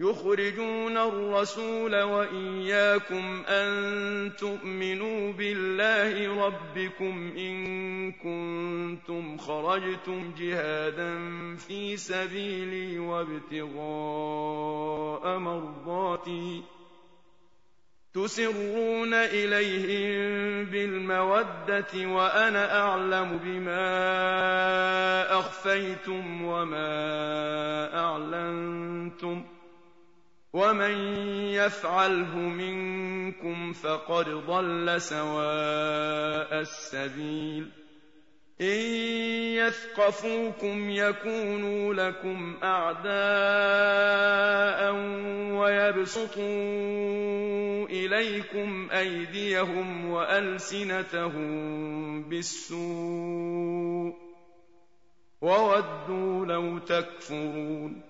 يخرجون الرسول وإياكم أن تؤمنوا بالله ربكم إن كنتم خرجتم جهادا في سبيلي وابتغاء مرضاتي تسرون إليهم بالمودة وأنا أعلم بما أخفيتم وما أعلنتم ومن يفعله منكم فقد ضل سواء السبيل ان يثقفوكم يكونوا لكم اعداء ويبسطوا اليكم ايديهم والسنتهم بالسوء وودوا لو تكفرون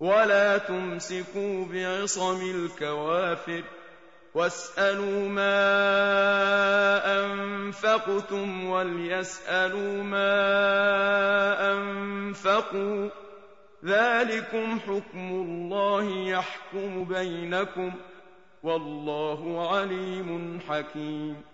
ولا تمسكوا بعصم الكوافر واسألوا ما أنفقتم وليسألوا ما أنفقوا ذلكم حكم الله يحكم بينكم والله عليم حكيم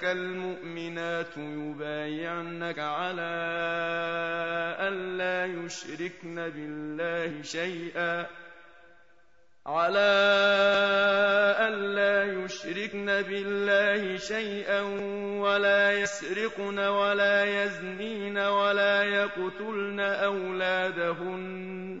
جاءك المؤمنات يبايعنك على أن لا يشركن بالله شيئا على ألا يشركن بالله شيئا ولا يسرقن ولا يزنين ولا يقتلن أولادهن